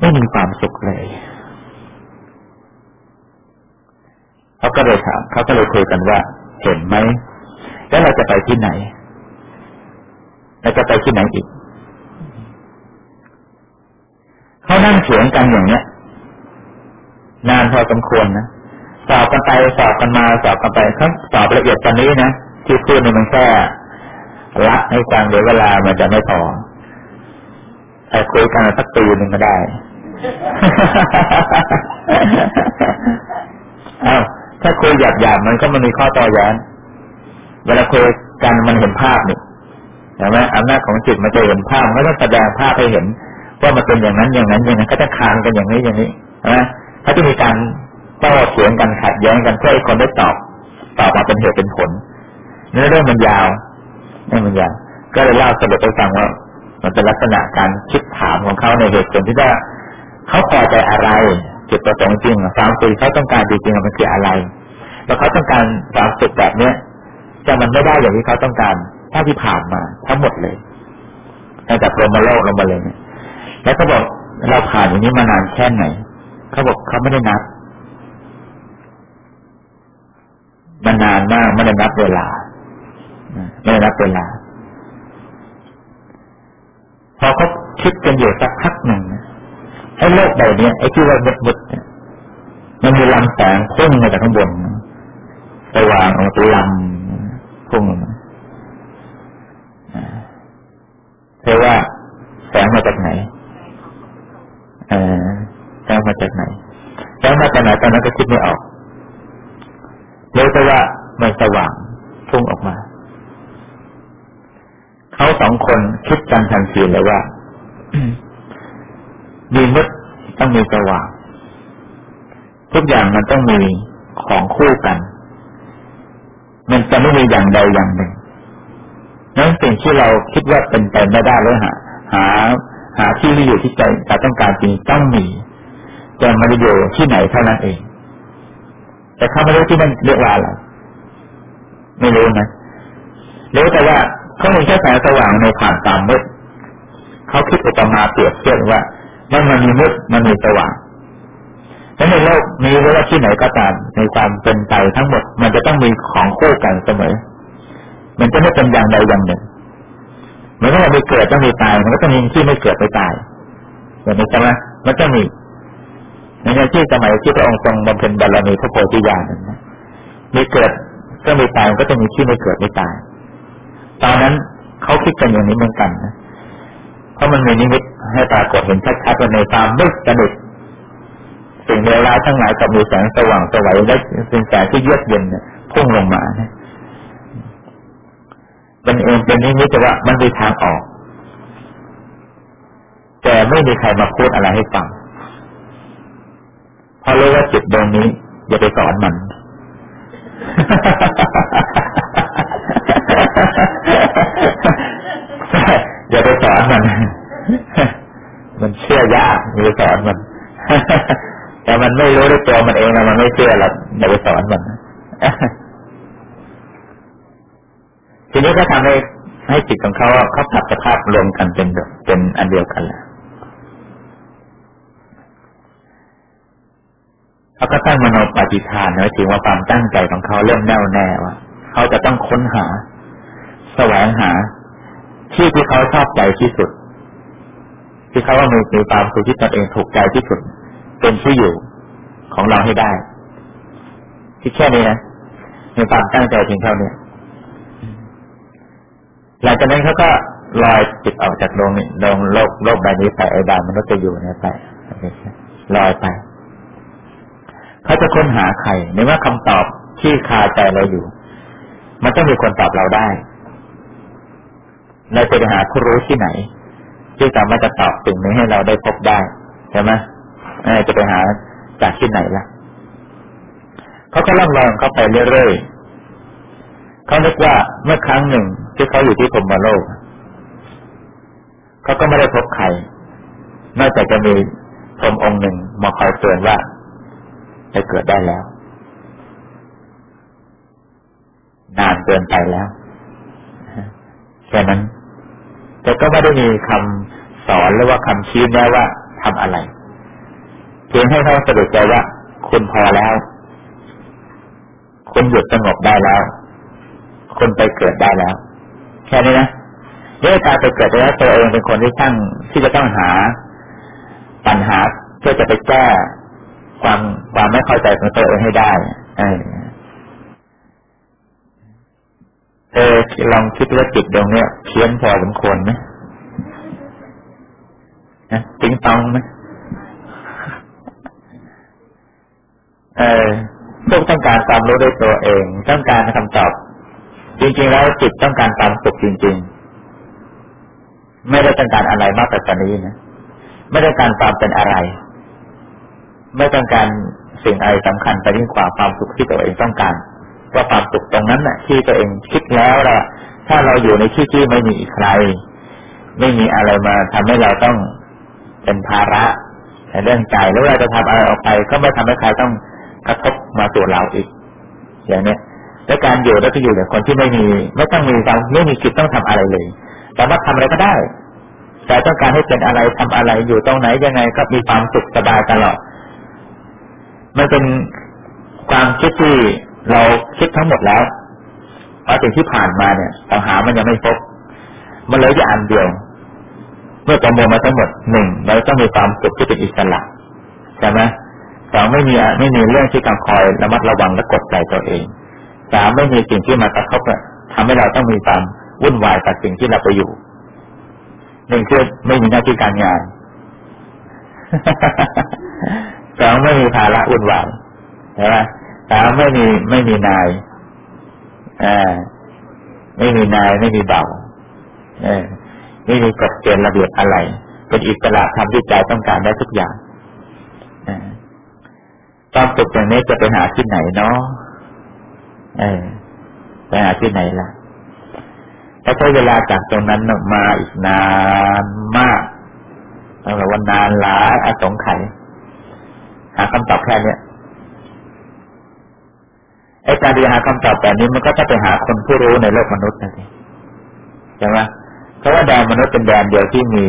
ไม่มีความสุขเลย เขาก็เลยถามเขาก็เลยคุยกันว่า เห็นไหมแล้วเราจะไปที่ไหนเราจะไปที่ไหนอีกเขานั่งเถียงกันอย่างเนี้ยนานพอสมควรนะสอบกันไปสอบกันมาสอบกันไปเขาสอบละเอียดตอนนี้นะที่พูดนี่มันแค่รักให้ฟังเดี๋ยวเวลามันจะไม่พอแต่คุยกันสักปีหนึ่งก็ได้ เอ้า ถ้าคุยหยาบๆมันก็มันมีข้อต่อย้อนเวลาคุยกันมันเห็นภาพนี่ใช่ไหมอำนาจของจิตมันจะเห็นภาพไม่ต้องแสดงภาพให้เห็น ว่ามันเป็นอย่างนั้นอย่างนั้นอย่างนั้น ก็จะคานกันอย่างนี้อย่างนี้นะเขาจะมีการโต้เถียงกันขัดแย้งกันเพื่อให้คนได้ตอบตอบมาเป็นเหตุเป็นผลเนื้อเรื่องมันยาวนี่มันยาวก็เลยเล่าสรุปไปฟังว่า มันเป็นลักษณะการคิดถามของเขาในเหตุผลที่ว่าเขาพอใจอะไร จุดประสงค์จริงความสุขเขาต้องการจริงๆมันคืออะไร แล้วเขาต้องการความสุขแบบเนี้ยแต่มันไม่ได้อย่างที่เขาต้องการถ้าที่ผ่านมา ทั้งหมดเลยตั้งแต่พรหมโลกลงมาเลยเนี่ยแล้วก็บอกเราผ่านอย่างนี้มานานแค่ไหนเขาบอกเขาไม่ได้นับมันนานมากไม่ได้นับเวลาไม่ได้นับเวลาพอเขาคิดกันอยู่สักพักหนึ่ง ไอ้โลกใบนี้ไอ้ที่ว่ามุดๆมันมีลำแสงพุ่งมาจากข้างบนสว่างออกมาลำพุ่งมาธอว่าแสงมาจากไหนเออแสงมาจากไหนแสงมาจากไหนตอนนั้นก็คิดไม่ออกรู้แต่ว่ามันสว่างพุ่งออกมา เขาสองคนคิดกันทันทีเลยว่า มีมืดต้องมีสว่างทุกอย่างมันต้องมีของคู่กัน มันจะไม่มีอย่างใดอย่างหนึ่งนั้นสิ่งที่เราคิดว่าเป็นไปไม่ได้เลยหาหา หาที่ที่อยู่ที่ใจเราต้องการจริงต้องมีแต่มันอยู่ที่ไหนเท่านั้นเอง แต่เขาไม่รู้ที่นั่นเรียกว่าอะไรไม่รู้นะรู้แต่ว่าเขาเห็นแค่แสงสว่างในผ่านตามมืดเขาคิดอุปมาเปรียบเทียบว่า มันมันมีมืดมันมีสว่างและในโลกนี้ไม่ว่าที่ไหนก็ตามในความเป็นไปทั้งหมด มันจะต้องมีของคู่กันเสมอ มันจะไม่เป็นอย่างใดอย่างหนึ่งเหมือนกับเราไม่เกิดต้องมีตาย มันก็ต้องมีที่ไม่เกิดไม่ตายอย่างนี้ใช่ไหมมันจะมีในที่สมัยที่พระองค์ทรงบำเพ็ญบารมีพระโพธิญาณนั้นมีเกิดก็มีตายก็จะมีที่ไม่เกิดไม่ตาย ตอนนั้นเขาคิดกันอย่างนี้เหมือนกันนะ เพราะมันมีนิมิตให้ปรากฏเห็นชัดๆว่าในความมืดสนิทสิ่งเลวร้ายทั้งหลายกับมีแสงสว่างสวัยและเป็นแสงที่เยือกเย็นพุ่งลงมาเนะมันเองเป็นนิมิตว่ามันมีทางออก แต่ไม่มีใครมาพูดอะไรให้ฟังเพราะรู้ว่าจิตดวงนี้อย่าไปสอนมัน อย่าไปสอนมัน มันเชื่อยากอย่าไปสอนมัน แต่มันไม่รู้ด้วยตัวมันเองนะมันไม่เชื่อหรอกอย่าไปสอนมันทีนี้ก็ทำให้ให้จิตของเขาเขาผัดสภาพรวมกันเป็นเป็นอันเดียวกันแหละเขาก็ตั้งมโนปฏิทานไว้ถึงว่าความตั้งใจของเขาเริ่มแน่วแน่ว่าเขาจะต้องค้นหา แสวงหา ที่ที่เขาชอบใจที่สุด ที่เขาว่ามีมีความสุขที่ตนเองถูกใจที่สุด เป็นที่อยู่ของเราให้ได้ที่แค่นี้นะมีความตั้งใจเพียงเท่านี้หลังจากนั้นเขาก็ลอยจิตออกจากโลกโลกโลกโลกใบนี้ไปไอ้ดาวมนุษย์จะอยู่เนี่ยไปลอยไปเขาจะค้นหาใครในว่าคำตอบที่คาใจเราอยู่ มันต้องมีคนตอบเราได้ เราจะไปหาผู้รู้ที่ไหน ที่สามารถจะตอบสิ่งนี้ให้เราได้พบได้ใช่ไหมจะไปหาจากที่ไหนล่ะเขาก็ล่องลองเข้าไปเรื่อยๆเขาคิดว่าเมื่อครั้งหนึ่งที่เขาอยู่ที่พรมโลกเขาก็ไม่ได้พบใครนอกจากจะมีพรมองค์หนึ่งมาคอยเตือนว่าจะเกิดได้แล้ว นานเกินไปแล้วแค่นั้น แต่ก็ไม่ได้มีคำสอนหรือว่าคำชี้แนะว่าทำอะไร เพียงให้เขาสะดุดใจว่าคุณพอแล้ว คุณหยุดสงบได้แล้ว คุณไปเกิดได้แล้ว แค่นี้นะเรื่องการไปเกิดแล้วตัวเองเป็นคนที่ตั้งที่จะต้องหาปัญหาเพื่อจะไปแก้ความความไม่เข้าใจของตัวเองให้ได้ออ เออลองคิดว่าจิตตรงเนี้ยเพี้ยนพอสมควรไหมนะติ้งตองไหมเออพวกต้องการความรู้ด้วยตัวเอง ต้องการคำตอบ จริง ๆ แล้วจิตต้องการความสุขจริง ๆ ไม่ได้ต้องการอะไรมากกว่านี้นะไม่ได้การความเป็นอะไร ไม่ต้องการสิ่งอะไรสำคัญไปยิ่งกว่าความสุขที่ตัวเองต้องการ ว่าความสุขตรงนั้นน่ะ ที่ตัวเองคิดแล้วละถ้าเราอยู่ในที่ที่ไม่มีใคร ไม่มีอะไรมาทำให้เราต้องเป็นภาระในเรื่องใจแล้วเราจะทำอะไรออกไป ก็ไม่ทำให้ใครต้องกระทบมาตัวเราอีก อย่างนี้และการอยู่แล้วก็อยู่กับคนที่ไม่มี ไม่ต้องมีความไม่มีคิดต้องทำอะไรเลยสามารถทำอะไรก็ได้แต่ต้องการให้เป็นอะไรทำอะไรอยู่ตรงไหนยังไงก็มีความสุขสบายตลอดมันเป็นความคิดที่ เราคิดทั้งหมดแล้วเพราสิ่งที่ผ่านมาเนี่ยปัญหามันยังไม่พบ มันเลยจะอันเดียว เมื่อประมวลมาทั้งหมดหนึ่งเราต้องมีความสุขที่เป็นอิสระใช่ไหมสองไม่มีไม่มีเรื่องที่ต้องคอยระมัดระวังและกดใจตัวเองสามไม่มีสิ่งที่มากระทบทำให้เราต้องมีความวุ่นวายกับสิ่งที่เราไปอยู่หนึ่งคือไม่มีหน้าที่การงานสองไม่มีภาระอุ่นวายใช่ไหม สามไม่มีไม่มีนายอ่าไม่มีนายไม่มีเบาเออไม่มีกฎเกณฑ์ระเบียบอะไร เป็นอิสระทำที่ใจต้องการได้ทุกอย่างตอนสุขอย่างนี้จะไปหาที่ไหนเนาะเออไปหาที่ไหนล่ะถ้าใช้เวลาจากตรงนั้นมาอีกนานมากตั้งแต่วันนานหลายอสงไขยหาคำตอบแค่เนี้ย ไอ้การที่หาคำตอบแบบนี้มันก็จะไปหาคนผู้รู้ในโลกมนุษย์นั่นเองใช่ไหมเพราะว่าแดนมนุษย์เป็นแดนเดียวที่มี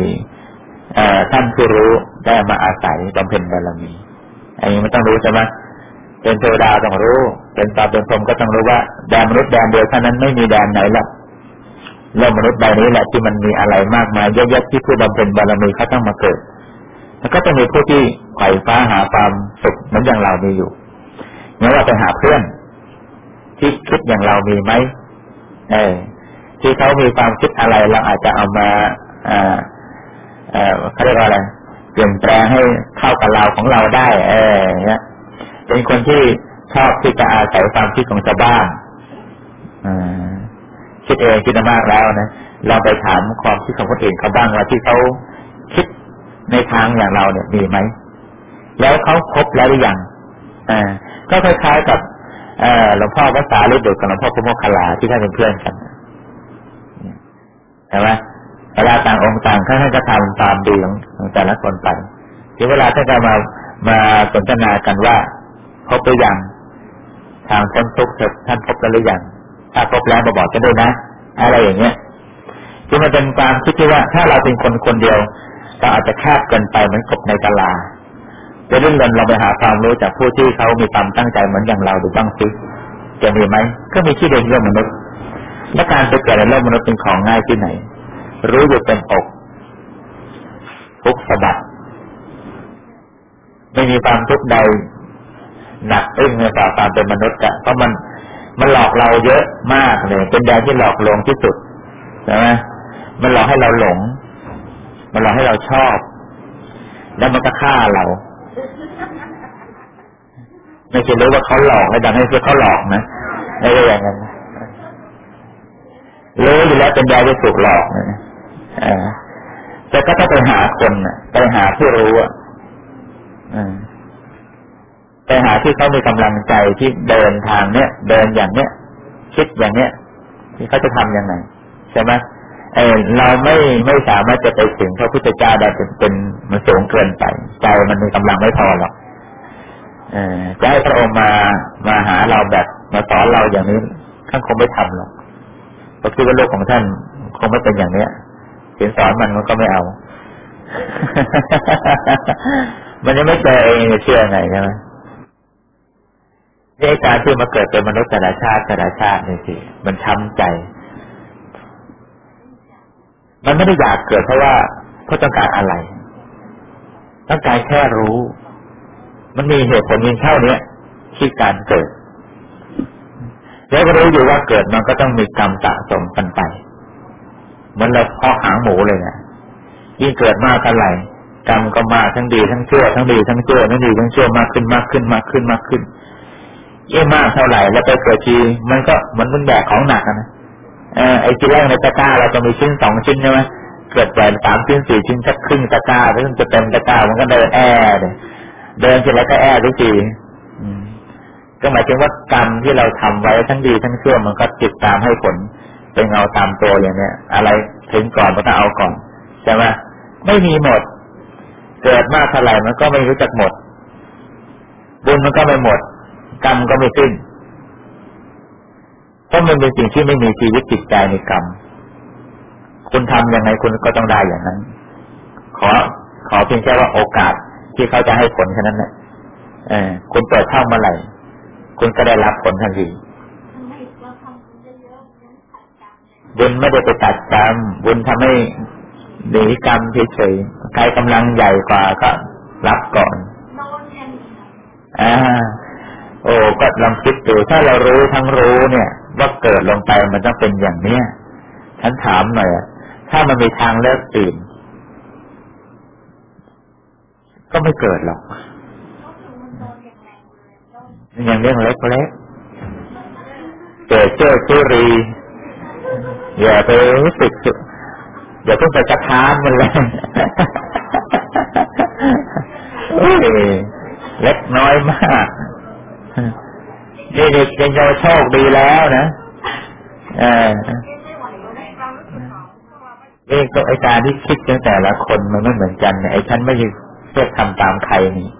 ท่านผู้รู้ได้มาอาศัยบำเพ็ญบารมีอันนี้มันต้องรู้ใช่ไหมเป็นเทวดาต้องรู้ เป็นตาเป็นพรมก็ต้องรู้ว่าแดนมนุษย์แดนเดียวเท่านั้นไม่มีแดนไหนละโลกมนุษย์ใบนี้แหละที่มันมีอะไรมากมายเยอะๆที่ผู้บำเพ็ญบารมีเขาต้องมาเกิดแล้วก็จะมีผู้ที่ไขว่ฟ้าหาความสุขเหมือนอย่างเรามีอยู่เมื่อเราไปหาเพื่อน ที่คิดอย่างเรามีไหมเออที่เขามีความคิดอะไรเราอาจจะเอามาอ่าเออเขาเรียกว่าอะไรเปลี่ยนแปลงให้เข้ากับเราของเราได้ เออเนี่ยเป็นคนที่ชอบที่จะอาศัยความคิดของชาวบ้านอคิดเองคิดมากแล้วนะเราไปถามความคิดของคนอื่นเขาบ้างว่าที่เขาคิดในทางอย่างเราเนี่ยมีไหมแล้วเขาพบแล้วหรือยังอ่าก็คล้ายๆกับ หลวงพ่อภาษาเด็กกับหลวงพ่อพุทธคลาที่ท่านเป็นเพื่อนกันใช่ไหมเวลาต่างองค์ต่างท่านก็ทำตามดีของแต่ละคนไปที่เวลาท่านจะมามาสนทนากันว่าพบหรือยังทางพ้นทุกข์ท่านพบแล้วหรือยังถ้าพบแล้วมาบอกกันด้วยนะ อะไรอย่างเงี้ยคือมันเป็นความคิดที่ว่าถ้าเราเป็นคนคนเดียวเราอาจจะแคบเกินไปเหมือนกบในกะลา จะเรื่องเงินเราไปหาความรู้จากผู้ที่เขามีความตั้งใจเหมือนอย่างเราดูบ้างซิจะมีไหมก็มีที่เดียวเรื่องมนุษย์ และการไปเกิดในโลกมนุษย์เป็นของง่ายที่ไหน รู้อยู่เป็นอกทุกสะบัดไม่มีความทุกข์ใดหนักอึ้งในต่อความเป็นมนุษย์อะเพราะมันมันหลอกเราเยอะมากเลย เป็นแดนที่หลอกลวงที่สุดใช่ไหมมันหลอกให้เราหลง มันหลอกให้เราชอบ แล้วมันก็ฆ่าเรา ไม่ใช่รู้ว่าเขาหลอกให้ดังให้เพื่อเขาหลอกนะไม่ใช่อย่างนั้นรู้อยู่แล้วเป็นแดนที่ถูกหลอกนะแต่ก็ต้องไปหาคนไปหาผู้รู้อะไปหาที่เขามีกำลังใจที่เดินทางเนี้ยเดินอย่างเนี้ยคิดอย่างเนี้ยที่เขาจะทํำยังไงใช่ไหมเออเราไม่ไม่สามารถจะไปถึงพระพุทธเจ้าได้เป็นเป็นมันสูงเกินไป ใจมันมีกำลังไม่พอหรอก จะให้พระองค์มามาหาเราแบบมาสอนเราอย่างนี้ท่านคงไม่ทำหรอกเพราะคิดว่าโลกของท่านคงไม่เป็นอย่างเนี้ยเห็นสอนมันมันก็ไม่เอา มันยังไม่เจอเองเชื่อไงใช่ไหมนี่การที่มาเกิดเป็นมนุษย์แต่ละชาติแต่ละชาตินี่สิมันช้ำใจ มันไม่ได้อยากเกิดเพราะว่าเขาต้องการอะไร ต้องการแค่รู้ มันมีเหตุผลเพียงเท่านี้ที่การเกิด แล้วก็รู้อยู่ว่าเกิดมันก็ต้องมีกรรมสะสมกันไป เหมือนเราพอหางหมูเลยเนะยิ่งเกิดมากเท่าไหร่กรรมก็มาทั้งดีทั้งชั่วทั้งดีทั้งชั่วทั้งดีทั้งชั่วมากขึ้นมากขึ้นมากขึ้นมากขึ้นยิ่งมากเท่าไหร่แล้วไปเกิดทีมันก็เหมือนมันแบกของหนักนะเออไอ้ทีแรกในตะกร้าเราจะมีชิ้นสองชิ้นใช่ไหมเกิดแต่สามชิ้นสี่ชิ้นสักครึ่งตะกร้าแล้วมันจะเต็มตะกร้ามันก็เดินแอ่เลย เดินเสร็จแล้วก็แอ่ทุกทีก็หมายถึงว่ากรรมที่เราทำไว้ทั้งดีทั้งชั่วมันก็ติดตามให้ผลเป็นเงาตามตัวอย่างเนี้ยอะไรถึงก่อนมันก็เอาก่อนใช่ไหมไม่มีหมด เกิดมากเท่าไหร่มันก็ไม่รู้จักหมด บุญมันก็ไม่หมด กรรมก็ไม่สิ้นเพราะมันเป็นสิ่งที่ไม่มีชีวิตจิตใจในกรรมคุณทำยังไงคุณก็ต้องได้อย่างนั้น ขอขอเพียงแค่ว่าโอกาส ที่เขาจะให้ผลแค่นั้นแหละเออคุณเปิดช่องเมื่อไหร่คุณก็ได้รับผลทันทีบุญไม่ได้ไปตัดกรรมบุญทำให้หนีกรรมเฉยๆใครกำลังใหญ่กว่าก็รับก่อนอ่าโอ้ก็ลองคิดดูถ้าเรารู้ทั้งรู้เนี่ย ว่าเกิดลงไปมันต้องเป็นอย่างเนี้ยฉันถามหน่อยถ้ามันมีทางเลือกอื่น ก็ไม่เกิดหรอกยังเรื่องเล็กๆเกิดเจ้าสุรี อย่าไปรู้สึกอย่าเพิ่งไปกระทานมันเลยเล็กน้อยมากนี่เด็กยังโชคดีแล้วนะเออเองก็ไอการที่คิดตั้งแต่ละคนมันไม่เหมือนกันไอฉันไม่ได้ เพื่อทำตามใครนี่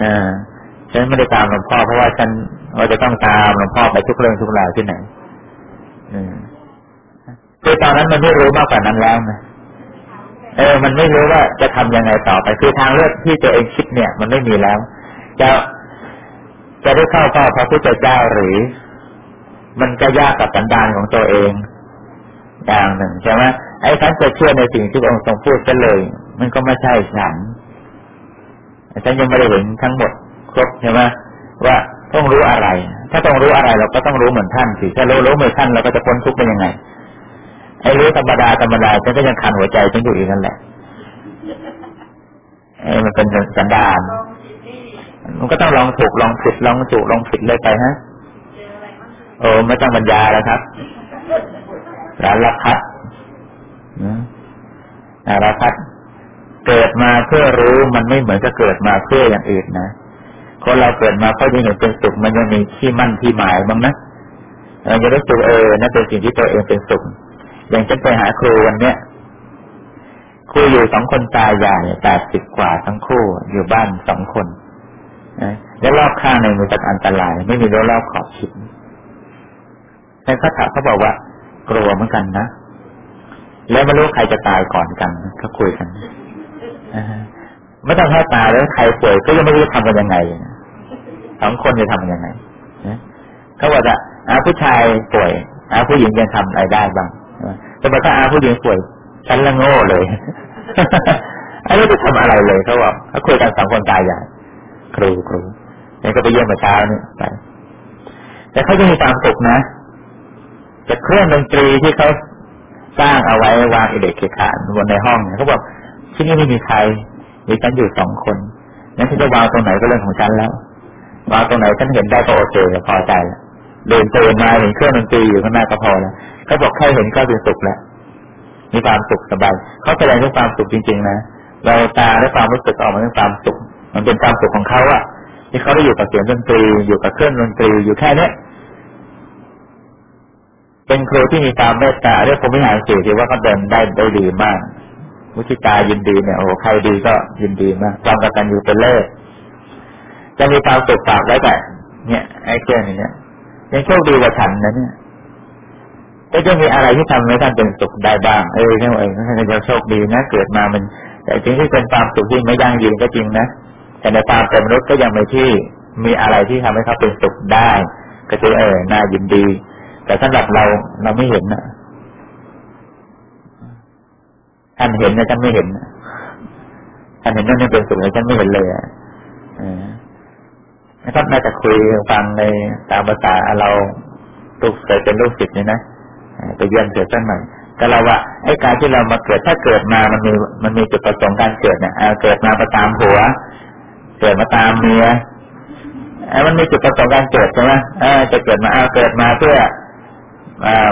อ่าฉันไม่ได้ตามหลวงพ่อเพราะว่าฉันว่าจะต้องตามหลวงพ่อไปทุกเรื่องทุกราวที่ไหนอืมคือตอนนั้นมันไม่รู้มากกว่านั้นแล้วนะเออ มันไม่รู้ว่าจะทำยังไงต่อไป คือทางเลือกที่ตัวเองคิดเนี่ย มันไม่มีแล้ว จะจะได้เข้าเฝ้าพระพุทธเจ้าหรือ มันก็ยากกับสันดานของตัวเองอย่างหนึ่งใช่ไหมไอ้ฉันจะเชื่อในสิ่งที่องค์ทรงพูดกันเลย มันก็ไม่ใช่ฉันฉันยังไม่ได้เห็นทั้งหมดครบใช่ไหมว่าต้องรู้อะไร ถ้าต้องรู้อะไรเราก็ต้องรู้เหมือนท่านสิถ้ารู้รู้เหมือนท่านเราก็จะพ้นทุกข์ไปยังไงไอ้รู้ธรรมดาธรรมดาฉันก็ยังคันหัวใจฉันอยู่อีกนั่นแหละไอ้มันเป็นสันดานมันก็ต้องลองถูกลองผิดลองถูกลองผิดเลยไปฮะโอ้ไม่ต้องบรรยาแล้วครับสารพัดสารพัด เกิดมาเพื่อรู้มันไม่เหมือนจะเกิดมาเพื่ออย่างอื่นนะคนเราเกิดมาเพราะยังเห็นเป็นสุขมันยังมีที่มั่นที่หมายบ้างนะเราจะรู้สึกเออนั่นเป็นสิ่งที่ตัวเองเป็นสุขอย่างฉันไปหาครูวันเนี้ยครูอยู่สองคนตายใหญ่แปดสิบกว่าทั้งคู่อยู่บ้านสองคนนะแล้วรอบข้างในมีแต่อันตราย ไม่มีรั้วรอบขอบชิดในพระถาเขาบอกว่า กลัวเหมือนกันนะแล้วไม่รู้ใครจะตายก่อนกันเขาคุยกัน ไม่ต้องให้ตาแล้วใครป่วยก็ยังไม่รู้ทำกันยังไงสองคนจะทำยังไงเขาบอกว่าอาผู้ชายป่วยอาผู้หญิงยังทำอะไรได้บ้างแต่มาถ้าอาผู้หญิงป่วยฉันละโง่เลยไอ้ไม่จะทำอะไรเลยเขาบอกเขาคุยกันสองคนตายใหญ่ครูครูนี่ก็ไปเยี่ยมมาเช้านี่ไปแต่เขาจะมีความสุขนะจะเครื่องดนตรีที่เขาสร้างเอาไว้วางอิเด็กเขขานบนในห้องเขาบอก ที่นี่ไม่มีใคร มีฉันอยู่สองคนงั้นฉันจะวางตรงไหนก็เรื่องของฉันแล้ววางตรงไหนฉันเห็นได้ก็โอเคพอใจแล้วเดินเดินมาเห็นเครื่องดนตรีอยู่ข้างหน้าก็พอแล้วเขาบอกแค่เห็นก็เป็นสุขแล้วมีความสุขสบายเขาแสดงถึงความสุขจริง ๆ นะเราตาและความรู้สึกออกมาเป็นความสุข มันเป็นความสุขของเขาอะที่เขาได้อยู่กับเสียงดนตรี อยู่กับเครื่องดนตรีอยู่แค่เนี้ยเป็นครูที่มีความเมตตาเรียกผมไม่หาสื่อที่ว่าเขาเดินได้ได้ดีมาก มุชิตายินดีเนี่ยโอ้ใครดีก็ยินดีมากความกตัญญูเป็นเลิศจะมีความสุขฝากไว้แต่เนี่ยไอ้เครื่องนี้เนี่ยยังโชคดีกว่าฉันนะเนี่ยก็จะมีอะไรที่ทำให้ท่านเป็นสุขได้บ้างเออนี่เองท่านจะโชคดีนะเกิดมามัน แต่จริงที่เป็นความสุขที่ไม่ยั่งยืนก็จริงนะแต่ในความเป็นมนุษย์ก็ยังไม่ที่มีอะไรที่ทำให้เขาเป็นสุขได้ ก็คือเออน่ายินดี แต่สำหรับเราเราไม่เห็นนะ ท่านเห็นนะฉันไม่เห็นท่านเห็นนั่นเป็นสุขแต่ฉันไม่เห็นเลยอะนะครับน่าจะคุยฟังในตามภาษาเราลูกเคยเป็นลูกศิษย์นี่นะไปเยี่ยมเกิดสักหน่อยก็เราว่าไอ้การที่เรามาเกิดถ้าเกิดมามันมีมันมีจุดประสงค์การเกิดเนี่ยเกิดมาประตามหัว เกิดมาตามเมียไอ้มันมีจุดประสงค์การเกิดใช่ไหมจะเกิดมาเกิดมาเพื่อ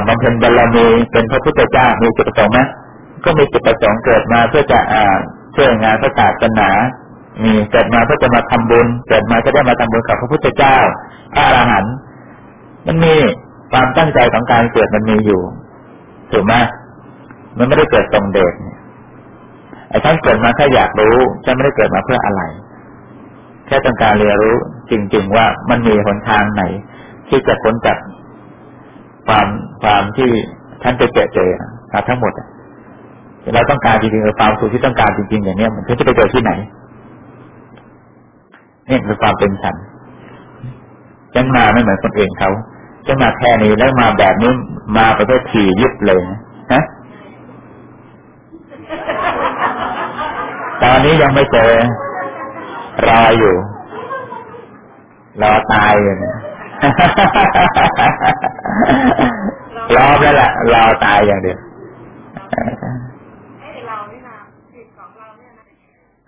บำเพ็ญบารมีเป็นพระพุทธเจ้ามีจุดประสงค์ไหม ก็มีจุดประสงค์เกิดมาเพื่อจะอ่าช่วยงานพระศาสนามีเกิดมาเพื่อจะมาทำบุญ เกิดมาจะได้มาทำบุญกับพระพุทธเจ้าพระอรหันต์มันมีความตั้งใจของการเกิดมันมีอยู่ถูกไหมมันไม่ได้เกิดตรงเดชไอ้ท่านเกิดมาแค่อยากรู้จะไม่ได้เกิดมาเพื่ออะไร แค่ต้องการเรียนรู้จริง ๆ ว่ามันมีหนทางไหน ที่จะพ้นจากความความที่ท่านไปเจอเจอทั้งหมด เราต้องการจริงๆความสุขที่ต้องการจริงๆอย่างนี้มันจะไปเจอที่ไหนนี่คือความเป็นฉันฉันมาไม่เหมือนคนอื่นเขาจะมาแค่นี้แล้วมาแบบนี้มาไปได้ถี่ยิบเลยนะตอนนี้ยังไม่เจอรออยู่รอตายอยู่นะรอแล้วแหละรอตายอย่างเดียว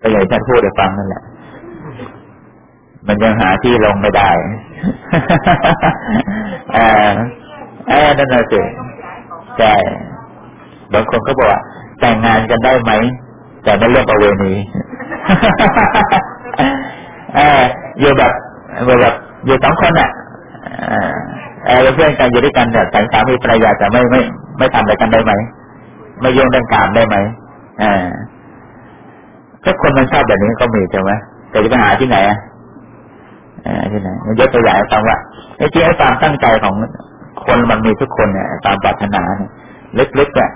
ก็อย่างท่านพูดให้ฟังนั่นแหละ มันยังหาที่ลงไม่ได้เออเออนั่นน่ะสิใช่บางคนก็บอกว่าแต่งงานกันได้ไหม แต่ไม่เรื่องประเวณีเอออยู่แบบแบบอยู่สองคนอะเออเพื่อนกันอยู่ด้วยกันแต่สามีภรรยาจะไม่ไม่ไม่ทำอะไรกันได้ไหม ไม่ยุ่งเรื่องการได้ไหมอ่า ถ้าคนมันชอบแบบนี้ก็มีใช่ไหมแต่จะไปหาที่ไหนอะที่ไหนยกตัวอย่างให้ฟังว่าไอ้ที่ไอ้ความตั้งใจของคนมันมีทุกคนเนี่ยตามปรารถนาเนี่ยลึกๆอะ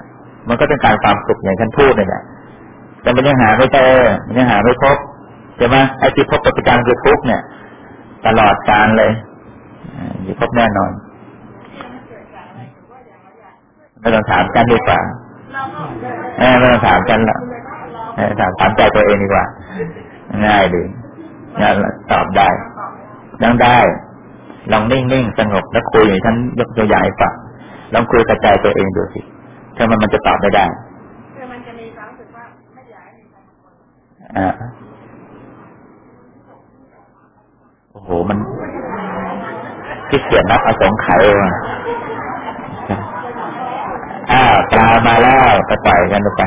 มันก็เป็นการความสุขอย่างท่านพูดเนี่ยแหละแต่มันยังหาไม่เจอมันยังหาไม่พบใช่ไหมไอ้ที่พบปัจจุบันคือทุกเนี่ย ตลอดการเลยอยู่พบแน่นอนไม่ต้องถามกันดีกว่าไม่ต้องถามกันหรอก ถามถามใจตัวเองดีกว่า ง่ายดีง่ายตอบได้ยังได้ ลองนิ่งๆสงบแล้วคุยอย่างฉันยกตัวอย่างให้ฟังลองคุยกระจายตัวเองดูสิถ้ามันมันจะตอบไม่ได้คือมันจะมีความรู้สึกว่าไม่อยากให้มีใครมาอ่าโอ้โหมันคิดเกียนนับอสงไขยว่ะอ้าวปลามาแล้วก็ปล่อยกันไป